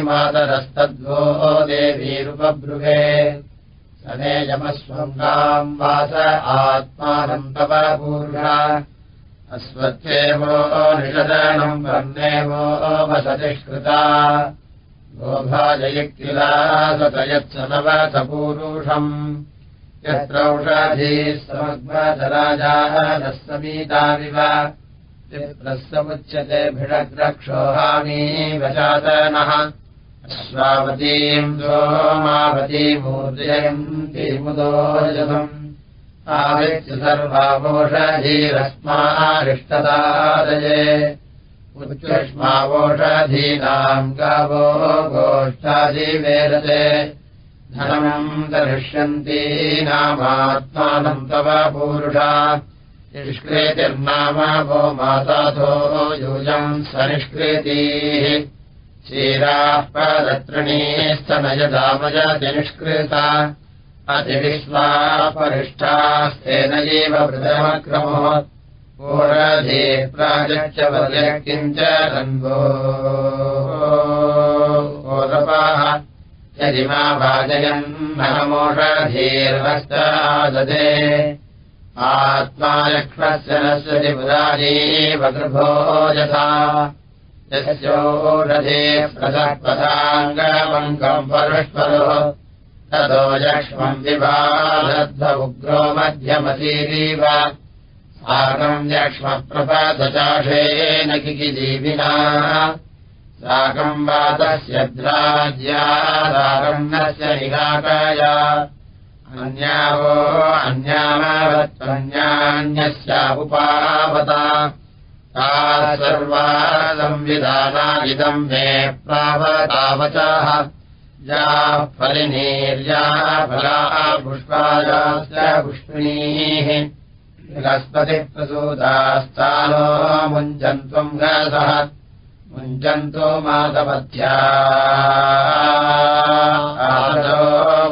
मातरस्तद्वो देवीरुपब्रुवे समेजमस्वङ्गाम् वास आत्मानम् तव पूर्णा। अस्वत्येवो निषदनम् वर्णेवो वसतिष्कृता। गोभाजयक्तिलासतयत्सनवसपूरुषम् यत्र औषधीः समग्मधराजाः नः भिषग्रक्षोहामीव चातनः अश्वावतीम् सोमावतीमूर्जयन्तीमुदोजतम् आवित्य सर्वावोषधीरस्मारिष्टदादये उत्कृष्मावोषधीनाम् गावो गोष्ठादिवेदते धनम् दर्श्यन्तीनामात्मानम् तव पूरुषा निष्कृतिर्नाम वो माताथो यूयम् सनिष्कृतीः क्षीराः पदत्रणीस्तनयदामजतिनिष्कृता अतिविश्वापरिष्ठास्तेन एव वृदमक्रमो ओरधे प्राजच्च वदयकिम् च रन्वो यदि मा भाजयन् नमोषधीर्वस्ताददे आत्मा लक्ष्मस्य नश्यति पुराजीव गर्भो यथा यस्योषधे प्रदःपदाङ्गमङ्गम् परस्परो ततो यक्ष्मम् उग्रो मध्यमतीरीव। साकम् यक्ष्मप्रपदचाषेन किकिजीविना। साकम् वातस्य द्राज्यादारम्णस्य निराकाया अन्यावो अन्यावत्वन्यान्यस्यापुपावता ता सर्वा संविधाना इदम् मे प्रावतावचाः या फलिनीर्या फला पुष्पायाश्च पुष्पिणीः। बृहस्पतिप्रसूतास्तानो मुञ्चन्त्वम् गसः मुञ्चन्तो मातपथ्या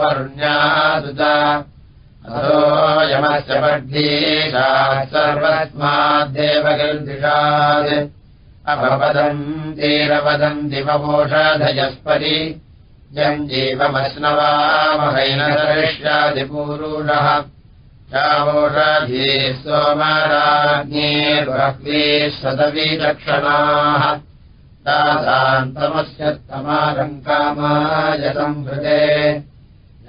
वर्ण्यादुता अतो यमस्य पड्डीशात् सर्वस्माद्देवगर्दिषात् अपपदन्तीरपदम् दिवपोषधयस्परि यम् जीवमश्नवामहैनदर्श्यादिपूरुषः चावोषधी सोमराज्ञेर्बह्वीः शतवीलक्षणाः तासान्तमस्यत्तमालङ्कामायतम् हृदे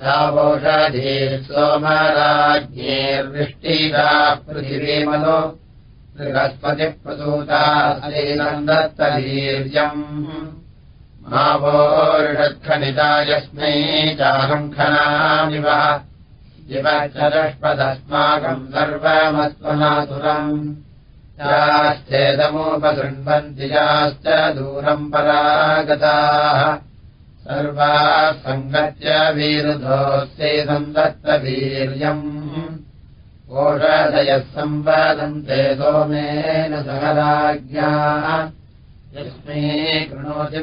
यावोषधीः सोमराज्ञेर्वृष्टिराः पृथिवीमनो बृहस्पतिप्रसूता अलीनम् दत्तवीर्यम् मावोषत्खनिता यस्मै चाहम् खनामिव जिवचरष्पदस्माकम् सर्वमत्मनातुरम् याश्चेदमुपशृण्वन्ति याश्च दूरम् परागताः। सर्वाः सङ्गत्य वीरुधोऽस्येदम् दत्तवीर्यम् ओषधयः सम्पादन्ते सोमेन सह राज्ञाः यस्मै कृणोति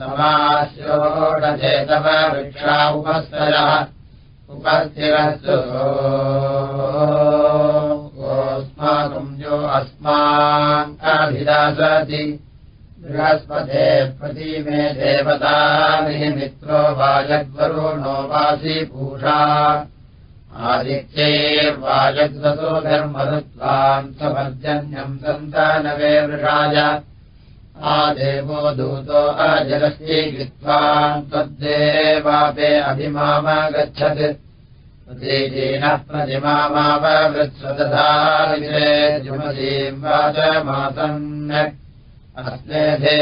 समास्योडधे तव वृक्षा उपस्तरः उपस्थिरस्तु गोस्माकम् यो अस्मान् अभिदासति बृहस्पते प्रतीमे देवतानि मित्रो वाजद्वरुणो वासि पूषा। आदित्यैर्वाजद्वसो धर्मरुत्वान् सपर्जन्यम् सन्तानवे वृषाय प्रतिमामाववृत्स्वदधाजुमतीम् वाचमासन् अस्मेधे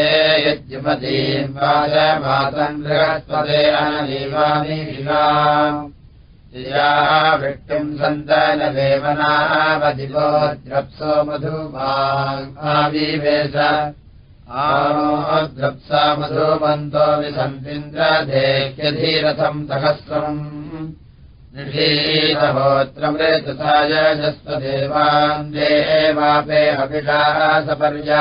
यज्जुमतीम् वाचमासन् बृहस्पते अनलीवानि शिवाम् या वृष्टिम् सन्तनवेवनावदिवो द्रप्सो मधुमाविवेश द्रप्सा मधुमन्तो विसन्विन्द्रधेह्यधीरथम् सहस्रम्। निषीतहोत्रमृतसाय जस्वदेवान् देवापे अभिषासपर्य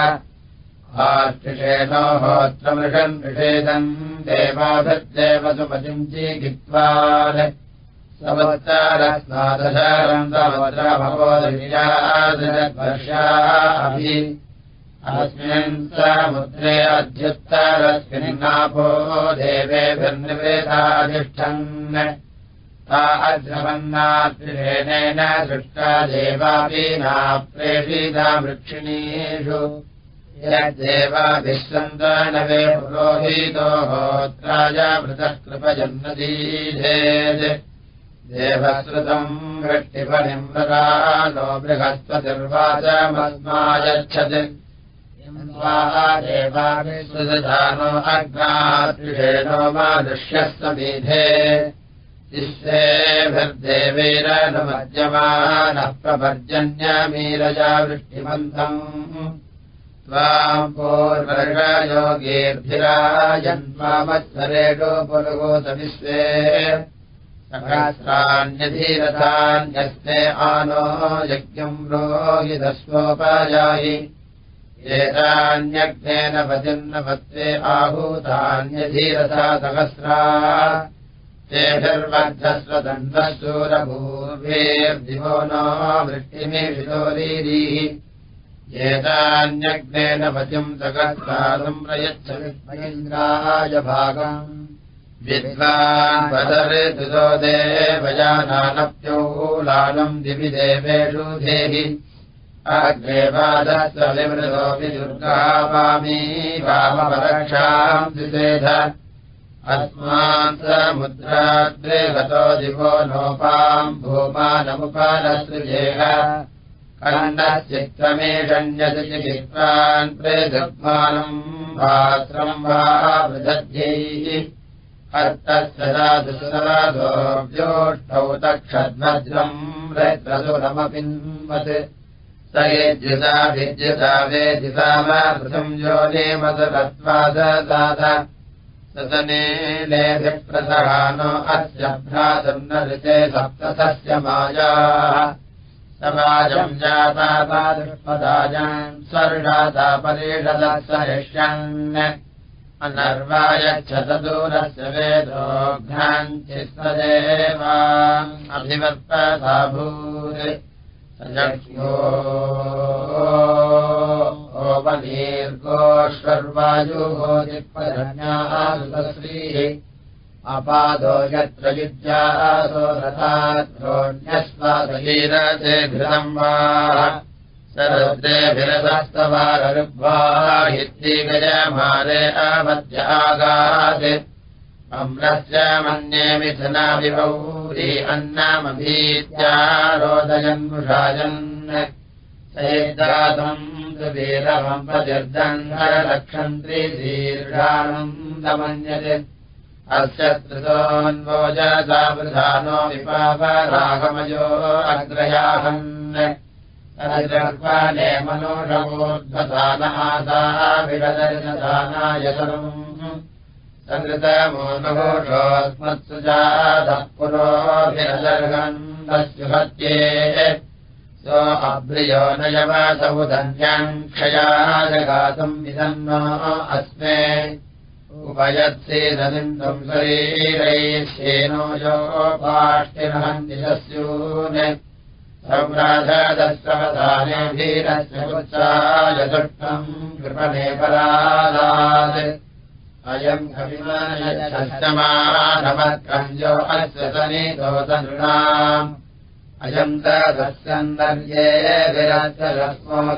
आष्टिषेणो होत्रमृषन् निषेदम् देवाभिर्देव सुमतिम् जीगित्वा समवत्तारस्नादशारम् समवत्रमवोदर्यादवर्षाभि अस्मिन् समुद्रे अध्युत्तरस्मिन्नापो देवेभिर्निवेदाधिष्ठन् ता अद्रवन्नात्रिषेणेन सृष्टा देवापीना प्रेषिता वृक्षिणीषु यद्देवाभिःसन्तानवे पुरोहितो होत्राय मृतः कृपजन्मदीधेत् देवश्रुतम् वृष्टिपणिम् नो बृहस्पतिर्वाचमस्मायच्छत् देवाभिसृजानो अग्नात्रिषेणो मा दृश्यस्वमेधे शिष्येभिर्देवीरनुमज्यमानः प्रपर्जन्यमीरजा वृष्टिमन्तम्। त्वाम् पूर्वर्षयोगीर्भिराजन्मामत्सरेणो पुरुगोतविश्वे सहस्राण्यधीरथान्यस्ते आनो यज्ञम् रोहितस्वोपायायि एतान्यग्नेन पतिर्नपत्वे आहूतान्यधीरथा सहस्रा तेभिर्मध्यस्वदण्डशूरभूर्वेर्दिवो नो वृष्टिमेषितोरीरीः एतान्यग्नेन सहस्रादम् प्रयच्छ विद्मयेन्द्राय भागम्। विद्वान् पदर्तुतो देवयानानप्यो लालम् दिवि देवेषु धेहि अग्रेवादस्य विमृतोऽपि दुर्गापामी वामपरक्षाम् द्विषेध अस्मान् समुद्राग्रे गतो दिवो नोपाम् भूमानमुपानसृजेह कण्डश्चित्तमेषण्यसि चिकित्वान् प्रेदग्मानम् भात्रम् वा वृदध्यैः हस्तस्य तक्षद्भद्रम् रैत्रसुरमपिन्वत् स येद्युता विद्युता वेदिता वा पृथम् योनेमदत्वाददात सतनेलेभिप्रसहानो अस्य भ्रातम् न ऋते सप्तथस्य मायाः। समाजम् जातापादुष्पदायाम् स्वर्गाता परीषदः सरिष्यन् अनर्वायच्छतदूरस्य वेदोघ्नाञ्चिस्वदेवा अभिवर्तता भूत् ओपदीर्घोश्वर्वायुः अपादो यत्र युज्यासो रथात्रोण्यस्वादीरते घृतम् वा। सरद्रेभिरदस्तवाररुग्वाहित्यगजमारे अमध्यागात् अम्रस्य मन्ये मिथुनाभिभौरी अन्नामभीत्या रोदयन्मुषायन् सैदातम् सुवीरमम्बजर्दङ्घरलक्षन्त्रीशीर्षानन्दमन्यते अस्य त्रितोऽन्वोजदावृधानो विपापरागमयो अग्रयाहन्। र्वाणे मनोषवोद्भदानमासाभिरदर्शदानायतनम् सङ्गतमोनघोषोऽस्मत्सुजातः पुरोभिरदर्गन्धस्युहत्ये सो अभ्रियो नयवसौ धन्याम् क्षया जगातुम् विदन्नो अस्मे। उपयत्सेदनिन्दम् शरीरैः श्येनो यो पाष्टिनहन्निशस्यून् सौराधदस्रवधानेभीरस्य पुत्रायदुष्टम् कृपणे परादात् अयम् कविमानमानमत्कञ्जो अस्य सनीतोतनृणाम् अयम् तदस्यन्दर्ये विरस्य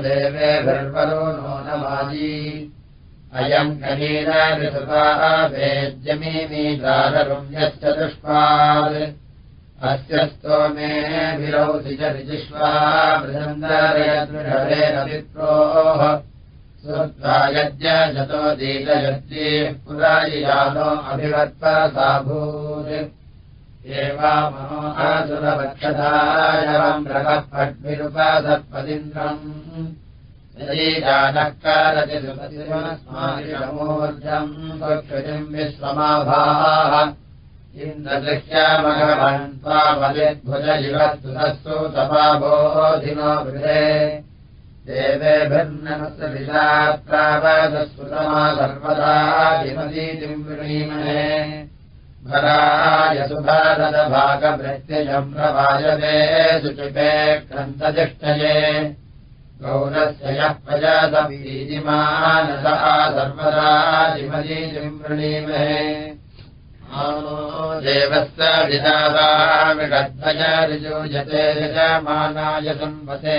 देवेभिर्वरो नो नमाजी अयम् वेद्यमीमीदाररुम् यश्च दुष्पात् अस्य स्तोमे विरौसि च मृदन्दरेण विप्रोः। श्रुत्वा यज्ञ शतो दीतयज्ञेः पुरायियानो अभिवत्पसाभूत् एवामो असुरवक्षदायवम् रगः पट्विरुपादत्पदिन्द्रम् कारतिमूर्जम् स्वक्षितिम् विश्वमाभाः। इन्द्रदृश्यामघवन् त्वामलिद्भुज इवस्तुतस्तु तपाबोधिनो गृहे देवेभिर्नमसविदा प्रावदस्फुतमा सर्वदा जिमतीतिम् वृणीमहे भराय प्रवायवे सुचिपे क्रन्ततिष्ठये गौरस्य यः प्रजातमीतिमानसा सर्वदा जिमतीतिम् वृणीमहे देवस्य विदावामिषद्भय ऋजुजते यजमानाय संवते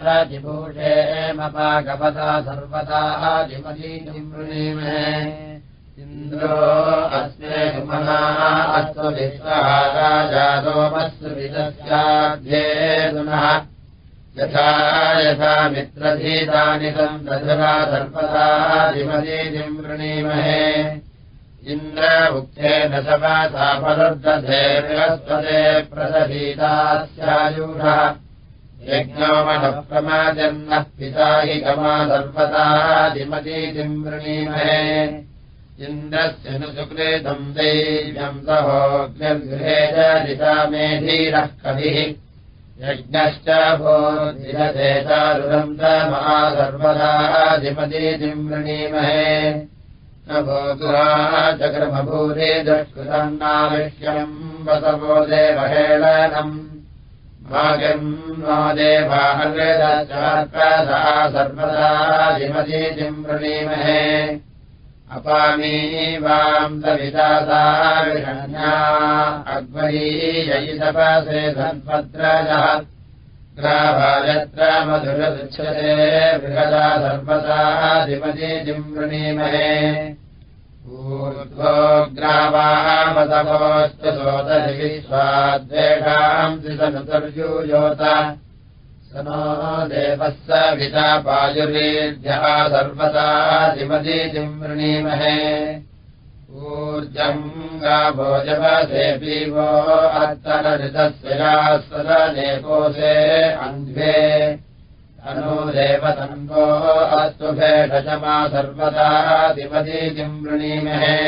प्रतिभूषेमपागवता सर्वदा जिमतीतिम् वृणीमहे इन्द्रो अस्मे सुमना अस्तु विश्वहाराजातोमस्तु विदस्याध्येतुनः यथा यथा मित्रधीतानि सम् दधरा सर्वदा जिमतीतिम् वृणीमहे इन्द्र उक्तेन सपासा फलुर्दधे बृहस्पते प्रसभीतास्यायूषः यज्ञोमनप्रमाजन्नः पिता हि कमा सर्वदा जिमतीतिम् वृणीमहे। इन्द्रस्य नु सुकृतम् दैव्यम् सहोग्निर्गृहे च जिता मेधीरः कविः। यज्ञश्च भोधिरथेतारुदम् च मा सर्वदा जिमतीतिम् वृणीमहे भोगुरा चक्रमभूरे वसवो देवहेळनम् भागम् नो देवाहृदचा सर्वदा जिमतीतिम् वृणीमहे। अपामीवाम् सविदासा विषण्या। अग्मरीययितपसे सन्पत्रजः ग्राभायत्र मधुरदुच्छते बृहदा सर्वदा दिमतीतिम् वृणीमहे। ऊर्ध्वो ग्रावामतपोस्तु सोदरि विश्वाद्वेषाम् त्रिसनुतर्यूयोत। स नो देवः स विता पायुर्वीर्यः सर्वदा जिमतीतिम् वृणीमहे ऊर्जम् गाभोजवसेऽपीवो अत्तरऋतस्य सदनेकोसे अन्ध्वे अनो देवतन्वो अस्तु भेषजमा सर्वदा दिमतीतिम् वृणीमहे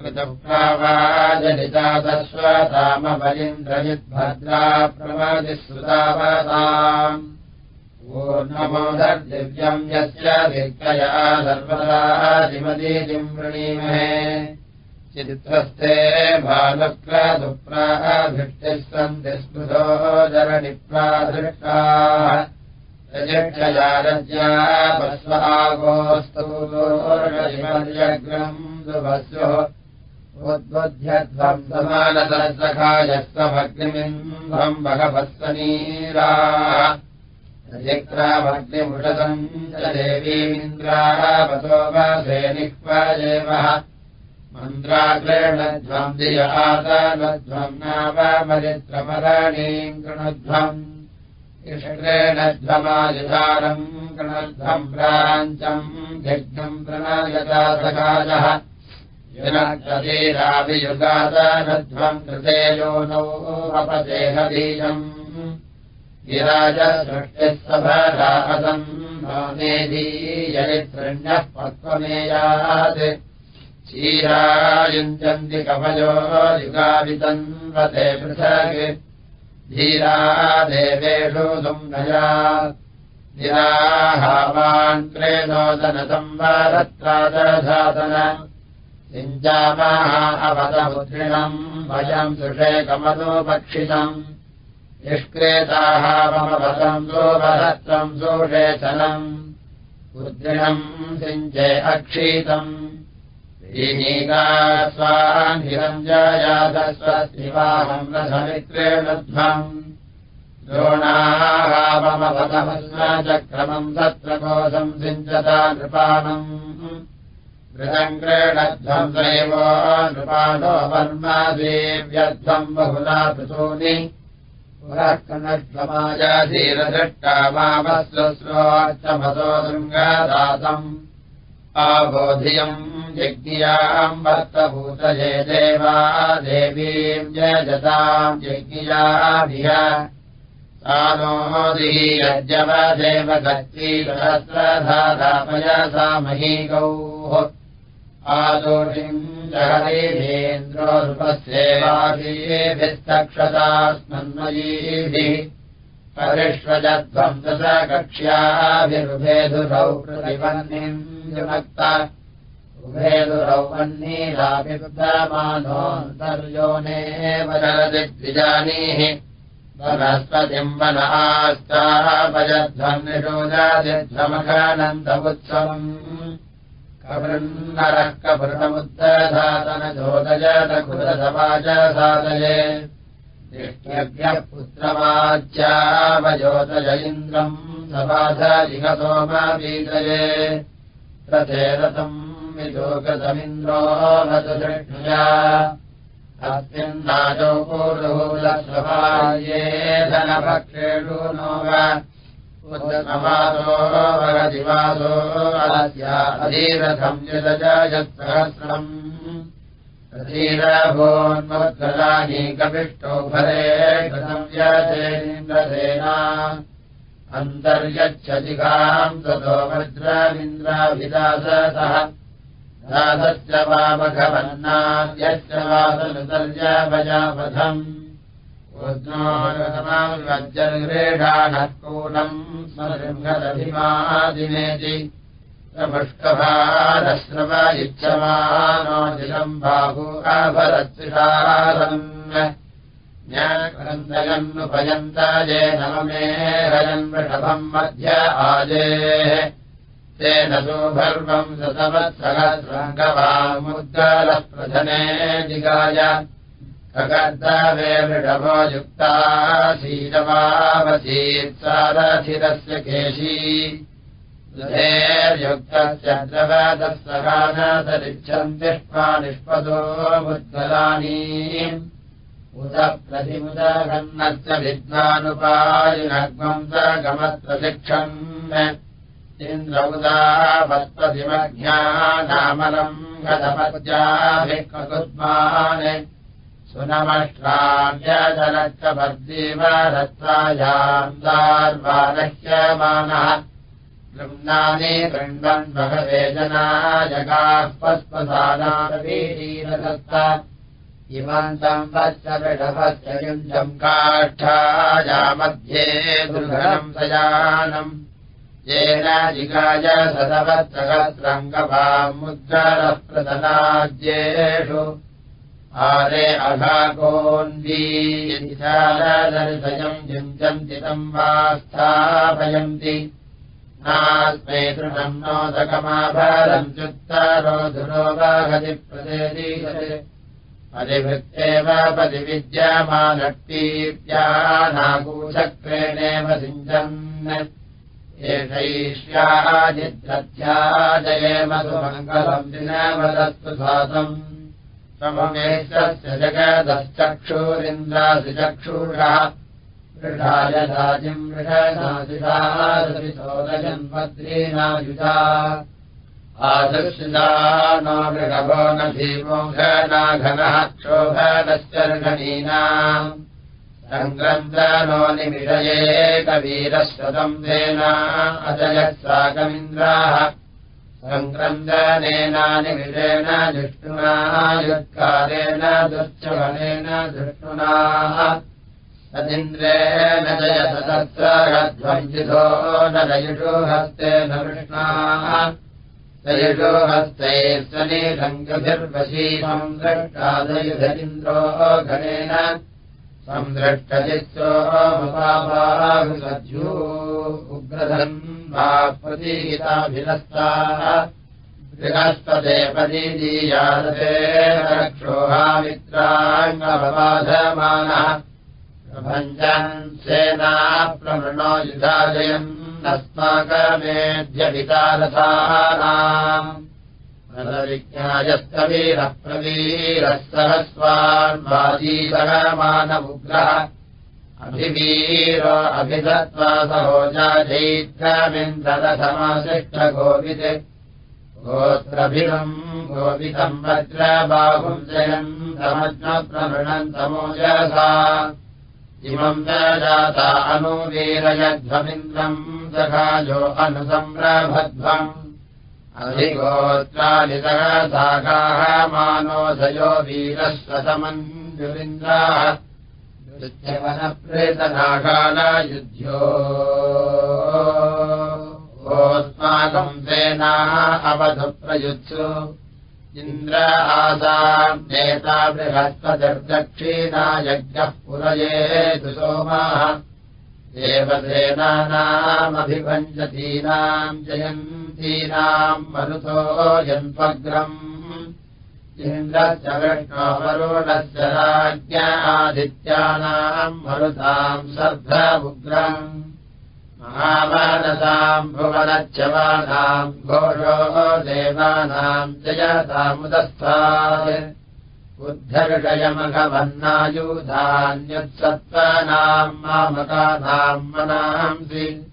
कृतप्रावाजनिता तस्वतामवलिन्द्रजिद्भद्रा प्रमदिश्रुतावताम् ऊर्णमोदर्दिव्यम् यस्य दीर्घया सर्वदा जिमतीतिम् वृणीमहे। चित्रस्ते रजक्षयारज्या पश्व आगोस्तूर्णिमर्यग्रम् सुभस्युः। उद्बुध्यध्वम् समानतसखायस्तमग्निमिन्ध्वम् भगवत्सनीराः जिक्रामग्निमुषतम् च देवीमिन्द्रावतो वासेनिक्वाजेवः मन्द्राग्रेणध्वम् दियातनध्वम् नावमरित्रमरणीम् कृणध्वम्। इष्टेणध्वमायुधारम् कृणध्वम् प्राञ्चम् यज्ञम् प्रणयता युनक्तधीराभियुगातनध्वम् कृते यो नौ अपदेहबीजम् गिराजसृष्टिः सभरापदम् नेधीयरित्रण्यः पक्वमेयात् क्षीरायुञ्जन्ति कवयो युगावितम् वते पृथक्। धीरा देवेषु सुम्नया क्रेणोदनसंवरत्रादधातन सिञ्जामाः अवतमुद्रिणम् भयम् सुषेकमनोपक्षितम् निष्क्रेताः ममवतम् सोमहत्वम् सोषेचनम् उद्रिणम् सिञ्चे अक्षीतम्। श्रीनीका स्वाहिरम् जायादस्वस्तिवाहम् रसमित्रेणध्वम् द्रोणाः ममवतमस्मचक्रमम् सत्रकोशम् सिञ्चता नृपाणम् मृदङ्ग्रेणध्वम् दैवो नृपाणो वर्मा देव्यध्वम् बहुला पृथूनि पुरः कनध्वमायाधीरदृष्टा मामस्वस्रोच्चमतो शृङ्गादातम् आबोधियम् यज्ञियाम् वर्तभूतये देवा देवीम् जयजताम् यज्ञियाभिह सानोदिः यज्ञवदेव गच्छीसहस्रधारापयसा महीगौः आदोषिम् जगदेवेन्द्रोरुपस्येवाभिस्तक्षतास्मन्मयीभिः परिष्वजध्वम् दश कक्ष्याभिरुभेदुरौ प्रतिवन्निम् विमक्ता उभेदुरौ वह्निराभिवृद्धमानोऽन्तर्योनेव जलति द्विजानीः वनस्पतिम् वनहास्तापजध्वन्निरोजादिध्वमखानन्दमुत्सवम् कवृन्नरः कवृतमुत्तधातनजोदजतकुलसमाज साधये दृष्ट्यभ्यः पुत्रमाच्यावजोतज इन्द्रम् रथेरथम् विलोकसमिन्द्रो मधु दृष्टया अस्मिन्नाजो पूर्वभूलस्वभाये धनभक्षेषु नो वा उद्रमासो वरदिवासो अलस्या अधीरथम् यदजायत्सहस्रम्। अधीरभोन्मद्गलानि कपिष्टो भरे कृतम् यजेन्द्रसेना अन्तर्यच्छदिकाम् ततो वज्रमिन्द्राभिदासतः दासश्च वामघवन्नाद्यश्च वासनुतर्यभजापथम् वज्रगृढानः कूलम् स्मृङ्गदभिमादिमेति प्रमुष्कभारश्रव इच्छमानोजिलम् बाहू अभरत्रिषारम् ज्ञानन्दयन्नुपयन्त ये नममे हयन् वृषभम् मध्य आजेः तेन सुभर्वम् सतवत्सहस्रङ्गवामुद्गलप्रधने जिगाय खगर्दवे वृषभो युक्ता शीलमावसीत्सारथिरस्य केशी। युक्तस्य द्रवदस्सगानतरिच्छम् तिष्मा निष्पदो मुद्गलानी उत प्रतिमुदघन्नस्य विद्वानुपायुनग्मम् स गमत्रशिक्षन् इन्द्रौदावत्पतिमज्ञानामलम् गतपद्याभिः ककुद्मान् सुनमष्ट्राव्यजलच्चवर्दीव रत्सायाम् दार्वालह्यमानः गृह्णानि गृह्णन् भगवे जना जगाः पस्पसानावीरीरदत्त इमन्तम् वच्च विडभस्य युञ्जम् काष्ठायामध्ये दुर्घनम् सयानम् येन प्रदनाद्येषु आरे अघाकोन्वीदर्शयम् युञ्जन्ति तम् वा स्थापयन्ति नास्मै तृणम् नोदकमाभरम् च्युत्तरो धुरो वाहति प्रदेदीयते परिभृत्येव परिविद्यमानक्तीत्यानाकूचक्रेणेव सिञ्चन् एषैष्याजिद्रध्याजये मधुमङ्गलम् दिनवदस्तु सातम् सममेशस्य जगदश्चक्षुरिन्द्रासिचक्षुषः वृषाय राजिम् वृषनासिषादजन्मद्रीनायुजा आदर्शिता नो वृषभो न धीमोघनाघनः क्षोभनश्चर्घनीनाम् सङ्ग्रन्दनो निमिषये कवीरश्वतम् तेना अजयत्साकमिन्द्राः सङ्क्रन्दनेनानिमिषेण जिष्णुना युत्कारेण दुश्चवनेन दुष्णुनाः तदिन्द्रेण जयसदत्सहध्वञ्जितो न जयुषो हस्तेन कृष्णाः। तयुषो हस्तैः स्वनिरङ्गभिर्वशीमम् द्रष्टादयुधरिन्द्रो घनेन संद्रष्टजित्सोमपाबाहुसज्जू उग्रधन् वा प्रतीहिताभिनस्ताः बृहस्पदेपदीदीयादते रक्षोहामित्राङ्गभबाधमानः प्रभञ्जन् सेना प्रवृणो युधाजयन् अस्माकमेध्यभितारथानाम् प्रविज्ञायस्तवीरः प्रवीरः सहस्वान्वाजीसहमानमुग्रः अभिवीरो अभिधत्वा सहोजाजैत्रमिन्दरसमाशिष्टगोवित् गोत्रभिनम् गोवितम् वज्रबाहुम् जयम् समज्ञप्रवृणम् समोजसा इमम् जाता अनुवीरयध्वमिन्द्रम् सखाजो अनुसम्रभध्वम् अधिगोत्रादितः साकाः मानोदयो वीरस्वतमञ्जुरिन्द्राः युध्यवनप्रेतनाकालयुध्यो ओस्माकम् सेनाः अवधुप्रयुत्सु इन्द्र आसाम् नेता बृहस्पतिर्दक्षिणा यज्ञः पुरये तु सोमाः देवसेनानामभिभञ्जतीनाम् जयन्तीनाम् मरुतो यन्त्वग्रम् इन्द्रश्च विष्णोवरुणस्य राज्ञ आदित्यानाम् मरुताम् सर्धमुग्रम् महामानसाम् भुवनच्यवानाम् घोषो देवानाम् जयतामुदस्थात् उद्धर्षयमघवन्नायुधान्युत्सत्त्वानाम् मामकानाम् मनांसि।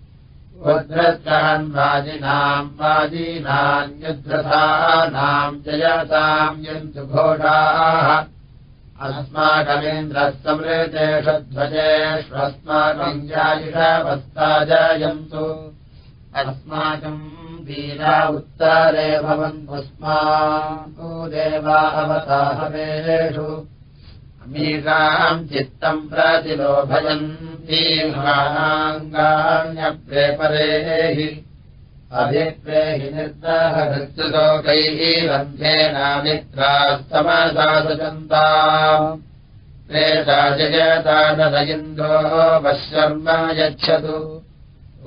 उद्धृष्टहन्वाजिनाम् वाजीनान्युद्धृथानाम् जयताम् यन्तु घोषाः। अस्माकमिन्द्रः समृतेषु ध्वजेष्वस्माकम् जायुषवस्ता जयन्तु। अस्माकम् वीरा उत्तरे भवन्त्वस्माको देवा अवताहवेषु अमीकाम् चित्तम् प्रतिलोभयन्तीर्हानाङ्गान्यप्रेपरेहि अभिप्रेहि निर्दहृत्युलोकैः रन्ध्येनामित्रास्तमसासजन्ता प्रेता जगतानदयिन्दो वशर्म यच्छतु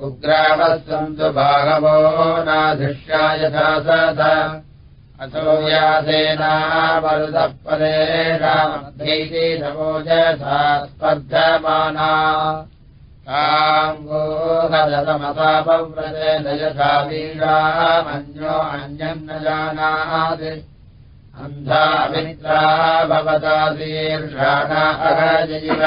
उग्रावः सन्तु बाहवो नाधिष्यायथा सदा। असो यासेनामरुतः परेणामध्यैति नवोजसा स्पर्धमाना काङ्गोहदमतापव्रजेन यथा वीरामन्यो अन्यम् न जानात्। अन्धामित्रा भवतादीर्षाणा अहजयिव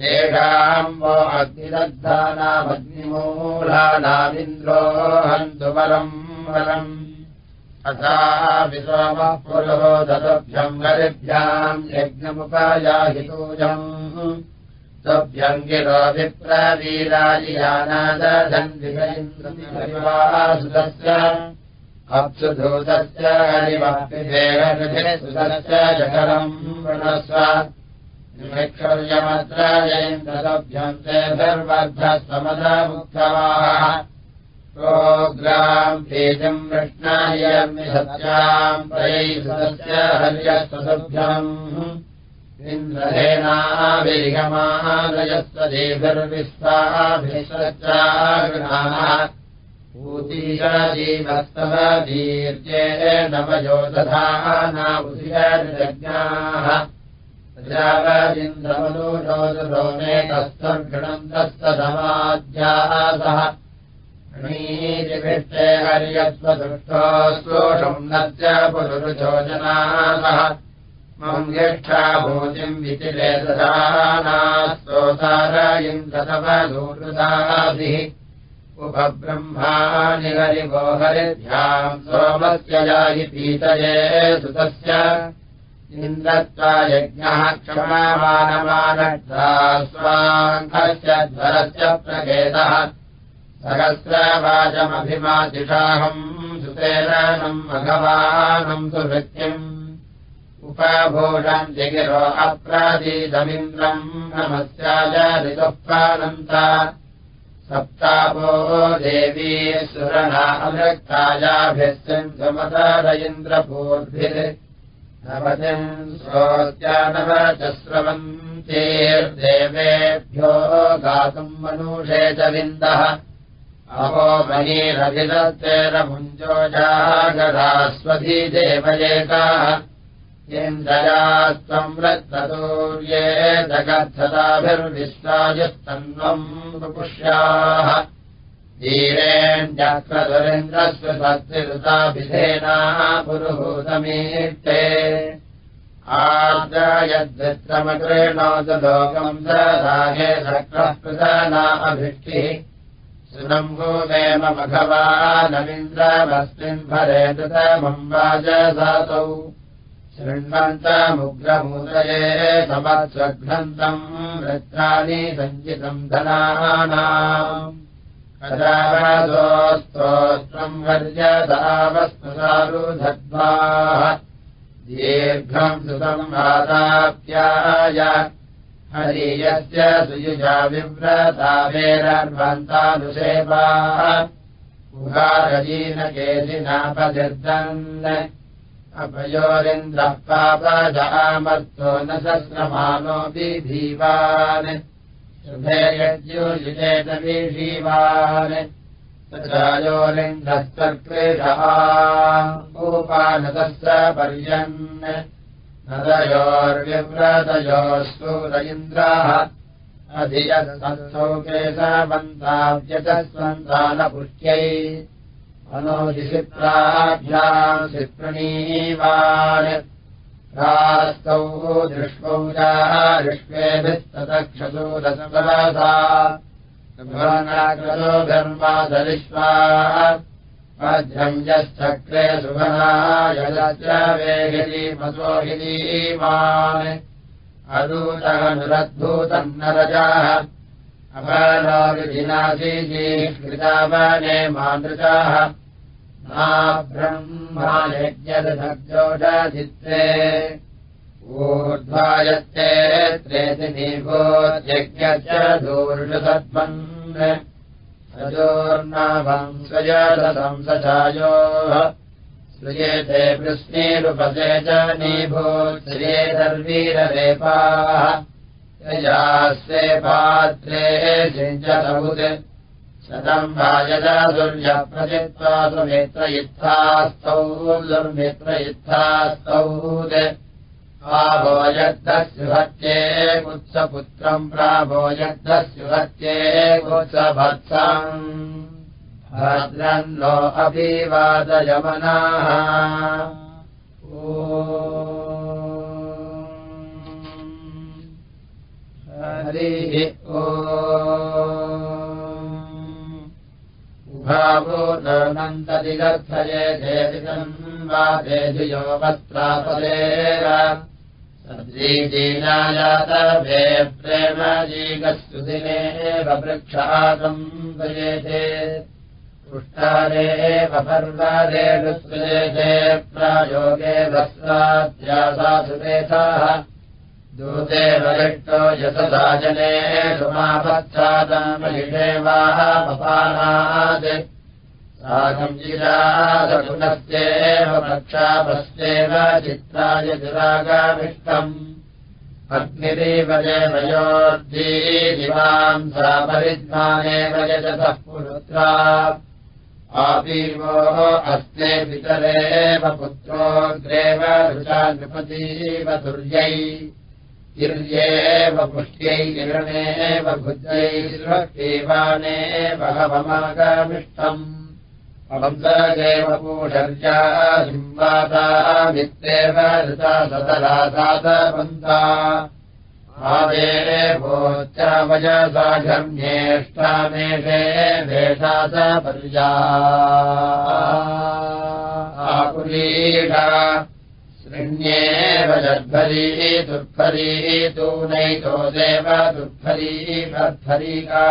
येषाम्बो अग्निदग्धानामग्निमूलानामिन्द्रो हन्तु वरम् वरम् अथा विसोमः पुरो दतभ्यम् गरिभ्याम् यज्ञमुपायाहितोजम्। तभ्यम् गिरो विप्रवीराजियानादधन्विवासुतस्य अप्सुधूतस्य हरिभक्तिदेहनिधिसुतस्य जकरम् वृणस्व ते धर्मर्थसमदमुक्तवाः ग्राम् तेजम् कृष्णायम् सत्याम् प्रयैसुतस्य हर्यस्वसभ्यम् इन्द्रहेनाभिर्गमादयस्वदेभिर्विश्वाभिश्चाः ऊतीशजीवस्तव दीर्ये नवयो दधानाबुधिजज्ञाः प्रजापतिन्द्रमनुरोदरोमेकस्तर्गणन्तस्तमाद्यासः णीतिभिष्टे हर्यत्वदृष्टो स्तोषम् नद्य पुरुरुचोजनासः मम् ज्येष्ठा भूतिम् विचिरे दधानास्तोतारयिन्द्रतमदूरुदाभिः उपब्रह्माणि हरिवो हरिभ्याम् सोमस्य याहि पीतये सुतस्य इन्द्रत्वा यज्ञः क्षमामानमानक्षा स्वाङ्गस्य ध्वरस्य प्रकेतः सहस्रवाचमभिमातिषाहम् सुतेरानम् भगवानम् सुभृत्यम् उपभूषम् जिगिरो अप्रादीदमिन्द्रम् नमस्याजरितुःपानन्त सप्तापो देवी सुरणा अवृक्तायाभिः सिन्धुमतारयिन्द्रपूर्भिः नवतिम् श्रोत्यानवचस्रवन्तीर्देवेभ्यो गातुम् मनुषे च विन्दः। अहो महीरभिदत्तेरभुञ्जो जागदास्वधी देवयेकाः इन्द्रयास्त्वम् रत्नतूर्ये जगत्सदाभिर्विश्वायुस्तन्वम् पुष्याः धीरेण्यक्रतुरिन्द्रस्य सत्रिऋताभिधेनाः पुरुभूतमीष्टे आद्रयद्वित्रमकृणोतु लोकम् ददाहे शक्रः प्रधाना अभिष्टिः सुनम्भूमेम मघवानमिन्द्रमस्मिन् भरे कृतमम् वाजसातौ शृण्वन्तमुग्रमूदये समत्स्वघ्नन्तम् रत्राणि सञ्चितम् धनानाम् कदावदोस्तोत्रम् वर्यदावस्मसारुधद्वाः दीर्घम् सुतम् आदाप्याय। हरीयस्य सुयुजा विव्रतावेरर्वन्तानुसेवाः उहारजीनकेशिनापदिर्दन् अपयोरिन्द्रः पापजामर्तो न सस्रमानोऽपि धीवान् शुभे यज्ञुयुजेत विषीवान् तयोरिन्द्रस्तर्क्लेशः उपानतस्य पर्यन् नदयोर्विव्रतयोः सूर इन्द्राः अधियसौकेशवन्ताव्यतस्वन्तानपुष्ट्यै मनोजिषिप्राभ्याम् शिप्रणीवान् रास्तौ दृष्टौ ऋष्वेभिस्ततक्षसूरसपरासा धर्माधरिष्वा मध्यम् यश्चक्रे सुभनायश्च वेहिलीमसोहिलीमान् अदूतनुरद्भूतम् न रजाः अपराविनाशीजीकृतावने मातृजाः ब्रह्मा यज्ञदधोषचित्रे ऊर्ध्वायत्ते त्रेति निभोद्यज्ञश्च दूर्षसत्त्वन् रजोर्नाभंसजातसंसचायोः श्रियेते कृष्णीरुपसे च निभूत्श्रियेतर्वीररेपाः यजास्ते पात्रे सिञ्चतबुत् शतम् भायजा दुर्यप्रचित्वा सुमित्रयुत्थास्तौ दुर्मित्रयुत्थास्तौ प्राभोजग्धस्युहत्ये कुत्सपुत्रम् प्राभोजग्धस्युहत्ये कुत्सभत्सम् भद्रन्नो अभिवादयमनाः ओ हरिः ओ उभावो नन्ददिगर्थये देवितम् वा देधियो वस्त्रापदेव सद्रीजीनायातभे प्रेमजीगस्तुदिनेव वृक्षाकम् वयेते पुष्टारेव पर्वरेणुसृजेते प्रायोगे वस्त्राद्यासासुरेथाः दूते वरिष्ठो यशसा जने सुमापच्छादमहिषेवाः पपानात् साकम् जिरादपुनस्त्येव पक्षापस्येव चित्राय दुरागामिष्टम् अग्निरेव देवयोर्जीदिवाम् सा परिध्मानेव यजतः पुरुत्रा। आपीवो अस्ते पितरेव पुत्रोऽग्रेव ऋषा नृपतीव तुर्यै तिर्येव पुष्ट्यै किरणेव भुजै स्वक्तीवानेव हवमागामिष्टम्। अवंसगेव पूषर्या सिंवाता मित्रेव ऋता सतरा सातपन्ता आदेवोच्चावजसाघर्म्येष्टामेषे भेषास पर्या आकुलीषा शृण्येव जद्भरी दुर्फरी तूनैतो देव दुर्फरी भर्फरीका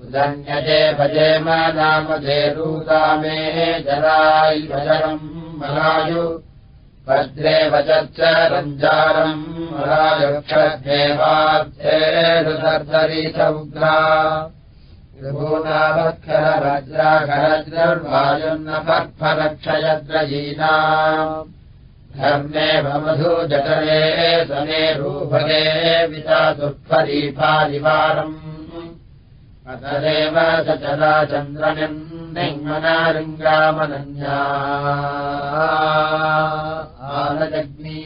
उदन्यजे भजेम नामधेरूतामे जरायिभजरम् मलायु। भद्रे वचच्च रञ्जारम् मलायुक्षेवार्थेषु उग्रा धर्मेव मधुजठरे समे रूभगे विता दुःखरीफानिवारम् अतदेव स चराचन्द्रनिर्मनालिङ्गामनन्या आनजग्नी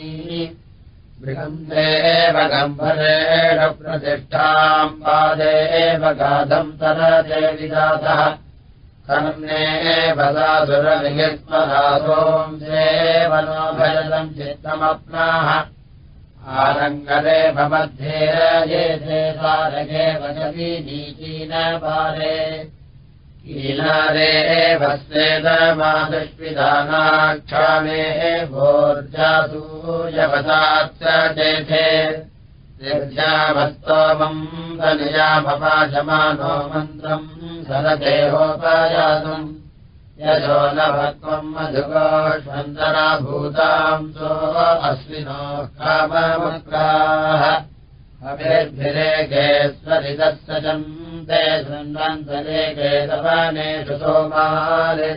बृहन्देव गम्भरेण प्रतिष्ठाम् पादेव गाधम् तरते विदातः कर्णेव दासुरविहिस्मदासोंसेव नो भजतम् चित्तमप्नाः। आरङ्गदेव मध्ये ये ते तारके वजवी नीचीन पारे ीनादेवस्वेदमादुष्विधानाक्षामे भोर्जासूयवतात् चेथे मन्त्रम् सरदेहोपयातुम् यजो नभत्वम् मधुकोष्वन्तराभूताम् सो अश्विनो काममुक्राः अभिर्भिरेकेश्वरिदस्य ते शृण्वन्तलेकेतवानेषु सोमाले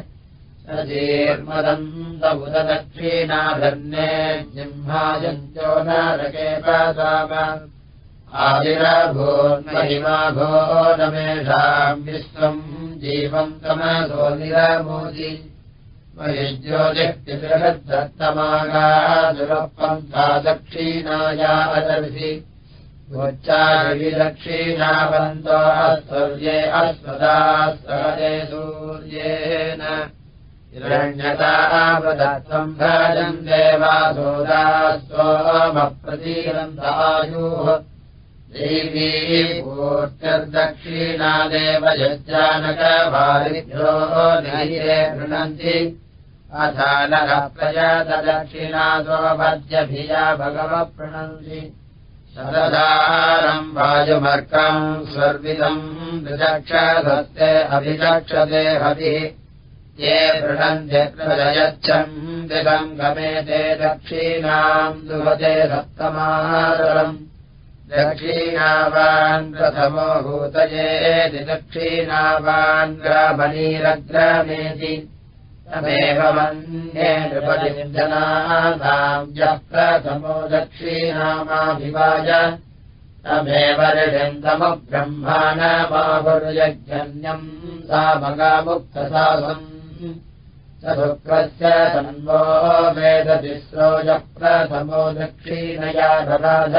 सजीर्मदन्तबुधदक्षिणाधन्ये जिह्मायन्त्यो नारके पादाम आदिरभून्महिमा भो नमेषाम् विश्वम् जीवन्तमसो निरमोदि। मयि ज्योतिष्टिबृहद्दत्तमागा दुरपन्था दक्षिणाया अस्वर्ये अश्वदा सहजे सूर्येण हिरण्यतावदत्तम् भजम् देवासोदा सोमप्रतीरन्तायुः देवी पूर्तिर्दक्षिणादेव यज्जानकवारिभ्यो धैर्ये गृह्णन्ति। अथानप्रयातदक्षिणासो वद्यभिया भगवप्रणन्ति शरदारम् वायुमर्कम् स्वर्विदम् विचक्षते अभिचक्षते हविः ये प्रयच्छम् दिगम् गमेते दक्षिणाम् दुवते सप्तमारम् दक्षिणावान् प्रथमो भूतयेति दक्षिणावान् ग्रामणीरग्रामेति तमेव मन्ये नृपतिजनानाम् यः प्रथमो दक्षिणामाभिवाय। तमेव ऋषन्तमब्रह्माणमाभुर्यज्ञन्यम् सा मगामुक्तसासम् शुक्रस्य तन्वो वेदतिस्रो यः प्रथमो दक्षिणया ददाध।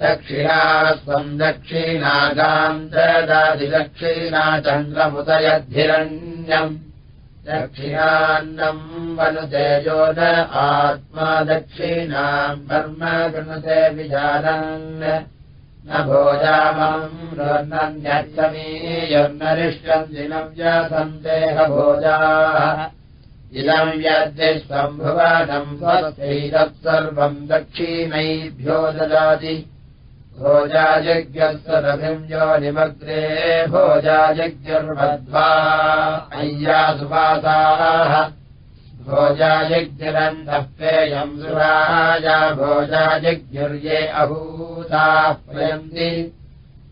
दक्षिणा स्वम् दक्षिणागान्तदादिदक्षिणा चन्द्रमुदयद्धिरण्यम् दक्षिणान्नम् वनुतेजो न आत्मा दक्षिणाम् कर्म गृणुते विजानन् न भोजामम् रोन्नन्यर्थमीयर्नरिष्टम् दिनम् व्यसन्देहभोजाः इदम् यद्विश्वम्भुवनम् स्वस्तैतत् सर्वम् दक्षिणैभ्यो ददाति। भोजायज्ञस्तदभिम् यो निमग्रे भोजायज्ञर्मध्वा अय्या सुवासाः भोजायज्ञरन्तः पेयम् सुराया भोजायज्ञर्ये अभूताः प्रयन्ति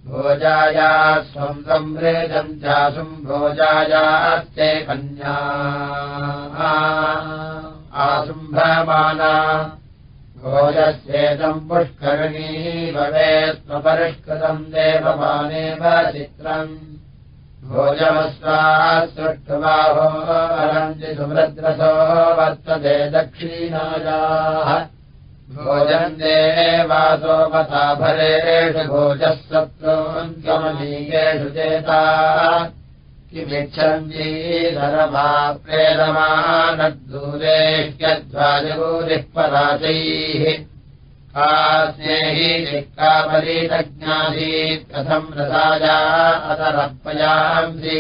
भोजाया स्वम् संवृजम् चासुम् भोजायास्ते कन्या। आसुम्भमाना भोजस्येदम् पुष्करिणी भवेत्स्वपरिष्कृतम् देवमानेव चित्रम् भोजमस्वा सृष्टुबाहोरन्ति सुभद्रसो वर्तते दक्षिणायाः। भोजम् देवासोपताभरेषु भोजः सत्रोऽन्त्यमनीयेषु चेता। किमिच्छन्ती धरमा प्रेरमानद्दूरेह्यध्वाजगोरिः पराचैः कास्नेहि निष्कापरीतज्ञासीत् कथम् रसाया अतरपयांसि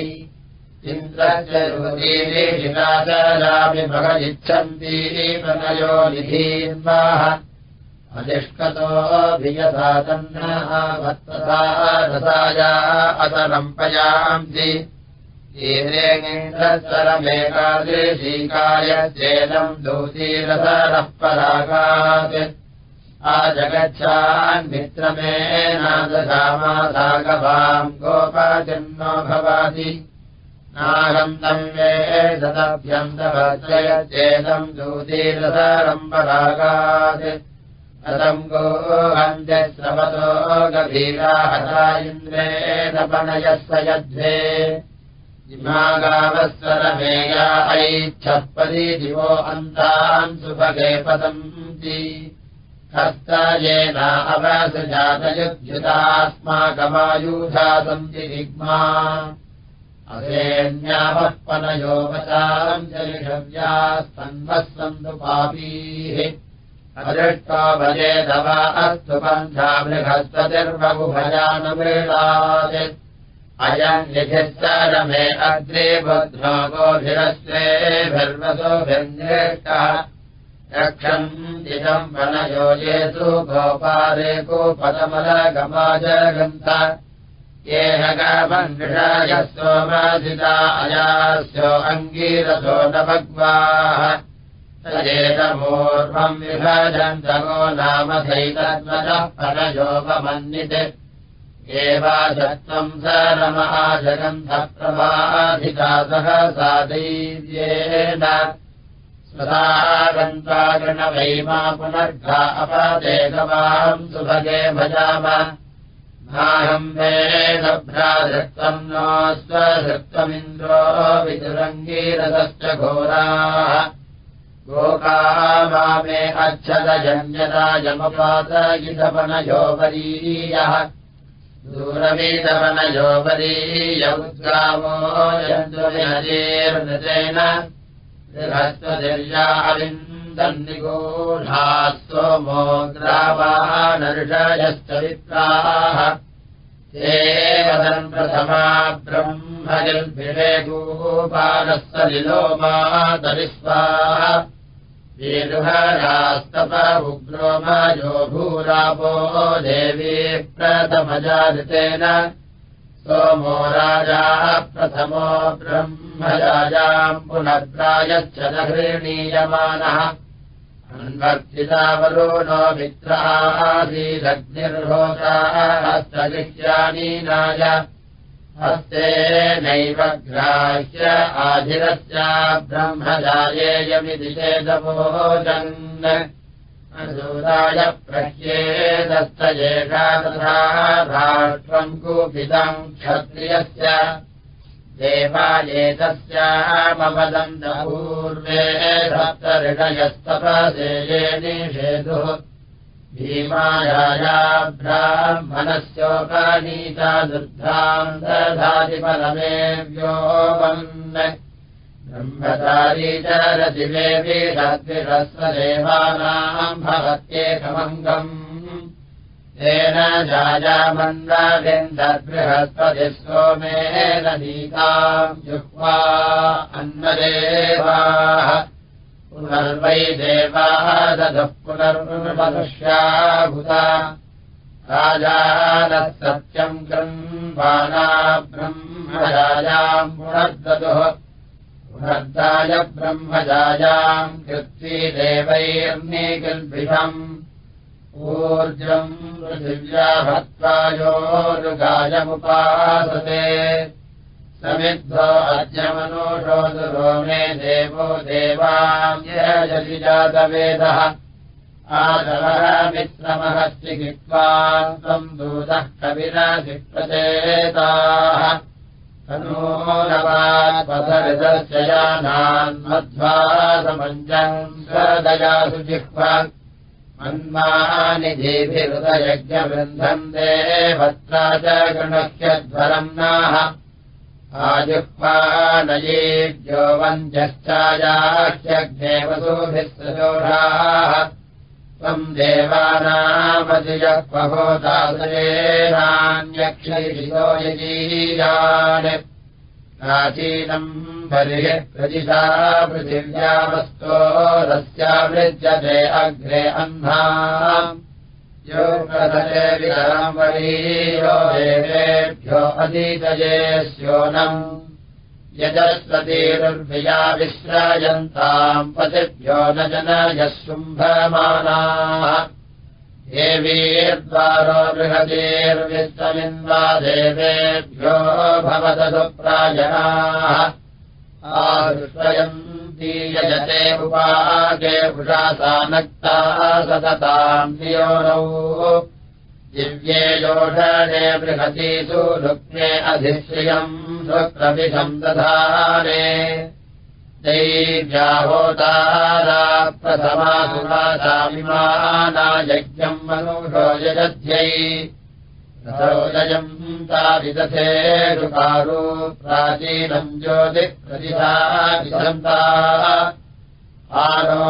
इन्द्रस्य रुदीरिशिलाचरापि भगजिच्छन्ती प्रणयो निधीन्वाः अधिष्कतोऽभियसा तन्नः भक्तसा रसाया अतरम्पयांसि ेन्द्रस्वरमेकादृशीकाय चेदम् दूतीरसरः परागात् गोपाचिन्नो भवाति। नाहम् तम् मे सदभ्यन्तभद्रय चेदम् दूतीरसरम् परागात् कथम् गोहन्त्यश्रवतो गभीराहता इन्द्रेण पणयः स यध्वे इमागावस्वरमेया ऐच्छत्पदी दिवो अन्तान् सुभगे पतन्ति हस्तयेना अवसजातयुद्युतास्माकमायूधा सन्ति दिग्मा असेन्यावः पनयोपचारम् च ऋषव्यास्तन्वः सन्तु पापीः अदृष्टो भजेदव अस्तु पन्था बृहस्पतिर्बहुभजानुमृणात् अयम् निधिस्तरमे अग्रे बुद्धो गोभिरस्वेभिर्वसोभिर्निष्टः रक्षम् इदम् वनयोजेतु गोपाले गोपदमलगमाजगन्त येन गामन्विषाय सोमाधिता अयास्यो अङ्गीरसो न भग्वाः। तदेतपूर्वम् विभजन्तगो नाम सैतद्वदः फलयोपमन्निते एवाशत्वम् स रमहाजगन्धप्रभाधिकासः सा दैव्येन स्वसागन्तागणवैमा पुनर्घा अपदेकवाम् सुभगे भजाम। नाहम् वेदभ्राधृत्वम् नो स्वधृत्वमिन्द्रो विदुरङ्गीरसश्च घोराः। गोका वामे अच्छदजन्यतायमपातयितपनयोपरीयः दूरवीतपनयोपरीय उद्गावो यन्द्वजेर्नृतेन गृहस्त्वनिर्याविन्दन्निगूढा सोमो ग्रावानर्षयश्चरित्राः ते वदन् प्रथमा ब्रह्मजिल्भिषे गोपालः सलिलो मातरिस्वाः। वीरुहरास्तप उग्रो मयो भूरापो देवी प्रथमजातेन सोमो राजाः प्रथमो ब्रह्मजायाम् पुनर्प्रायश्च न गृह्णीयमानः। अन्वर्तितावरो नो मित्रासीदग्निर्होतास्तगृह्यानीनाय हस्ते नैव ग्राह्य आधिरस्य ब्रह्मजायेयमिति चेदभोजन् असूराय प्रह्येदस्तयेषा तथा राष्ट्रम् कुपितम् क्षत्रियस्य। देवायेतस्यामवदन्तपूर्वे सप्तऋषयस्तपसेये निषेतुः भीमायाया ब्राह्मणस्योपनीता दुर्धाम् दधातिपरमेव्योपन् ब्रह्मचारी चरतिवेपि सद्विरस्वदेवानाम् भवत्येकमङ्गम् तेन जायामन्दाविन्दद्बृहस्पतिः सोमेन नीताम् जुह्वा अन्नदेवाः पुनर्वै देवाः दधः पुनर्मनुष्याभूता राजानः सत्यम् गृह्वाना ब्रह्मजायाम् पुनर्दतुः पुनर्दाय ब्रह्मजायाम् कृत्वी देवैर्निगिल्भिषम् ऊर्जम् पृथिव्या भक्त्वायोरुगायमुपासते समिद्धो अद्यमनुषो दुरो मे देवो देवाम्यजति जातवेदः। आदवः मित्रमहस्ति गित्वा त्वम् दूतः कविरधिप्रचेताः तनूनवात्पथऋतस्य यानान्मध्वा समञ्जम् स्वदयासु जिह्वा मन्मानिधिभिहृदयज्ञवृन्धम् देवत्रा च गृणह्यध्वरम् नाः आजुह्वानयेभ्यो वञ्चश्चायाह्यग्नेवसोभिः सजोषाः त्वम् देवानामधिजः बहोदासयेनान्यक्षिषितो यजीयान्। प्राचीनम् बलिः प्रजिता पृथिव्यावस्तो रस्यावृज्यते अग्रे अह्ना यो विकरम् वरीयो देवेभ्यो अतीतये स्योनम् यजस्वतीरुर्भिया विश्रायन्ताम् पतिभ्यो न जनयः शुम्भमानाः देवीर्द्वारो बृहतीर्विश्वमिन्वा देवेभ्यो भवदतु प्रायणाः आश्रयन्ती यजते उपागे पुषासा नक्ता सतताम् नियोनौ। दिव्ये योषणे बृहतीषु रुक्मे अधिश्रियम् सुप्रविशम् दधाने दैव्याहोतारा प्रथमा सुभासामिमाना यज्ञम् मनुषो यजध्यै रथोदयम् ताविदथे रुकारो प्राचीनम् ज्योतिप्रतिभाविसन्ता आनो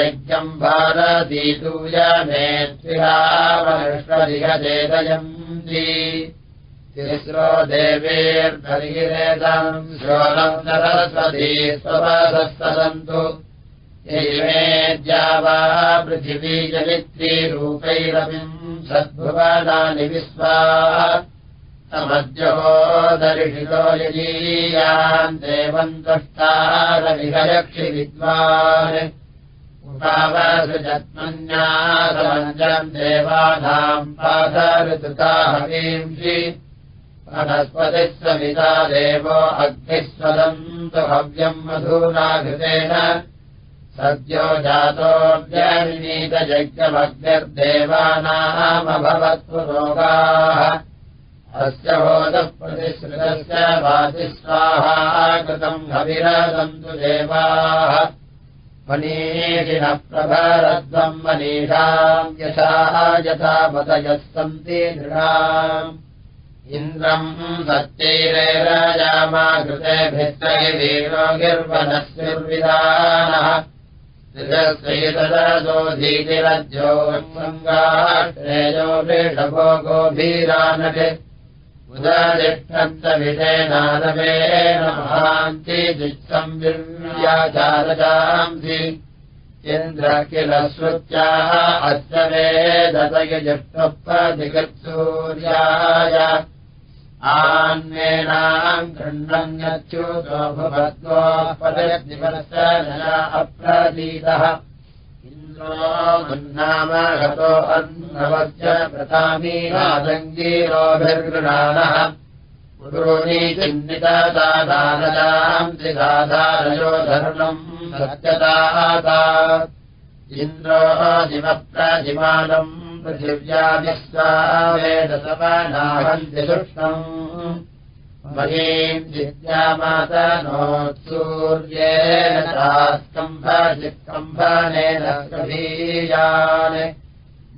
यज्ञम् भारतीतूय मे त्रिहावनुष्वधिगचेदयन्ति तिस्रो देवीर्धरीरेदम् शोलम् सरस्वती स्वसस्तदन्तु वा पृथिवी जलित्रीरूपैरपिम् सद्भुवानानि विश्वा समद्यो दर्शितो यजीयान् देवम् द्रष्टारविहयक्षि विद्वान् उपावसृजत्मन्यासमञ्जम् देवानाम् पादऋतुताहवींषि वनस्पतिः समिता देवो अग्निस्वदम् तु हव्यम् मधूना घृतेन सद्यो जातोऽव्यनिमीतयज्ञमग्निर्देवानामभवत्पुरोगाः अस्य बोधः प्रतिश्रुतस्य वातिस्वाहा कृतम् हविरसन्तु देवाः। मनीषिणः प्रभरद्वम् मनीषाम् यथा यथा मदयः सन्ति नृणाम् इन्द्रम् कृते भित्तैवीरोगिर्वनस्युर्विधानः त्रिजस्वैतदो धीतिरज्योङ्गाश्रेयो वृषभो गोभीरानट् उदतिष्ठन्तविषेनादवेन महान्ति दिक्संविर्याचारजांसि इन्द्र किल श्रुत्याः अस्य वेदतयजुष्टप्रदिगत्सूर्याय आन्वेनाम् गृह्णन्यच्युतो भवद्वोपदयदिवसनया अप्रतीतः। इन्द्रो मुन्नाम गतो अन्नवस्य प्रतामीनादङ्गीरोभिर्गृणानः पुरोणी चिन्नितदाधारजाम् त्रिदाधारयो धर्मम् इन्द्रो दिवप्रजिमानम् पृथिव्यादिस्वा वेदसपनाहन्ति सुष्णम् महीम् जिद्यामातनोत्सूर्येण स्कम्भजित्कम्भनेन कभीयान्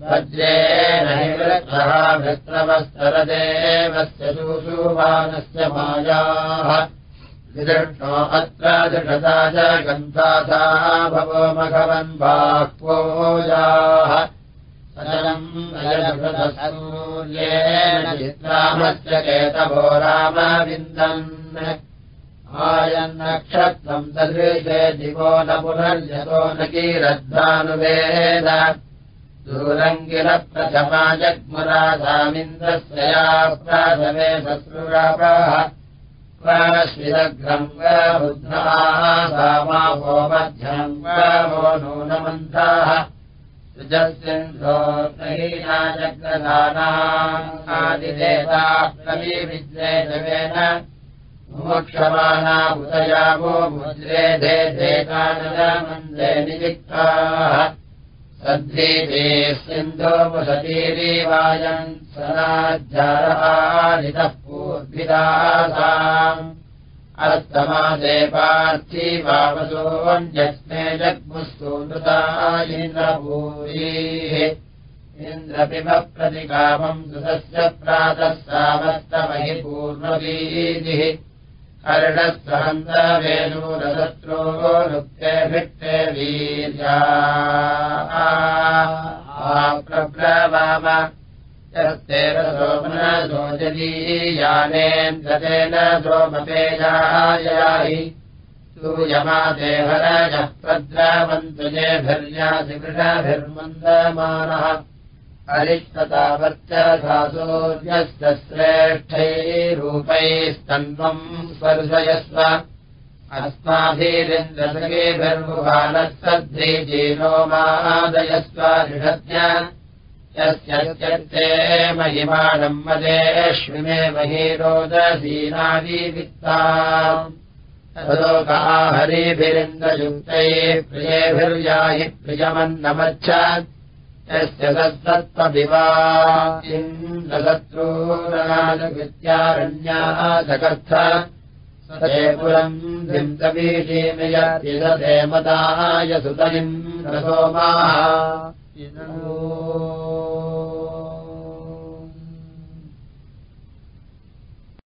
वज्रेण हि वृक्षः वृत्रवस्तरदेवस्य सुषुवानस्य मायाः। विदृष्णो अत्र दृढता च गन्धासा भवो मघवन् बाह्वोजाः चित्रामस्य केतभो रामविन्दन्। आयन्नक्षत्रम् सदृशे दिवो न पुनर्यतो न कीरद्धानुवेद दूरङ्गिरप्रथमा जग्मुरासामिन्द्रस्य या प्राथमे शत्रुरापः स्विदग्रम् बुद्धाः सामापो मध्यम् वो जग्रदानादिदेवाप्रवीविद्वेदवेन मोक्षमाना उदयावो मुद्रे धे देकानमन्दे निलिप्ताः सद्धीते सिन्धोमुसतीरीवायम् सनाज्जारहानितः पूर्भिदासाम् अस्तमादे पार्थी वावसोऽन्यस्मे जग्मुस्तु नृता इन्द्रभूरीः। इन्द्रपिमप्रतिकामम् सुतस्य प्रातः सामस्तमहि पूर्णवीदिः कर्णस्वहन्तवेणूरशत्रो लुप्ते भिक्ते वीर्या प्रब्रवाम सोमपेयायाहि सूयमादेहरजः प्रद्रावन्तुजेभिर्यासिवृषभिर्मन्दमानः अरिष्टतावर्त्यधासूर्यस्य श्रेष्ठैरूपैस्तन्वम् स्पर्शयस्व। अस्माभिरिन्द्रसगेभिर्मुखानः सद्धीजीनो मादयस्व ऋषत्य यस्यत्यर्थे महिमाणम् मदेष्विमे महीरोदसीनादिवित्ता लोका हरिभिरिन्दयुक्तैः प्रियेभिर्याहि प्रियमन्नमच्छ यस्य सत्त्वविवा इन्द्रशत्रूनानुकृत्यारण्याः सकर्थ सदे पुरम् धिन्तवीषीमयतिदधे मदाय सुतनिम् रसोमाः إذا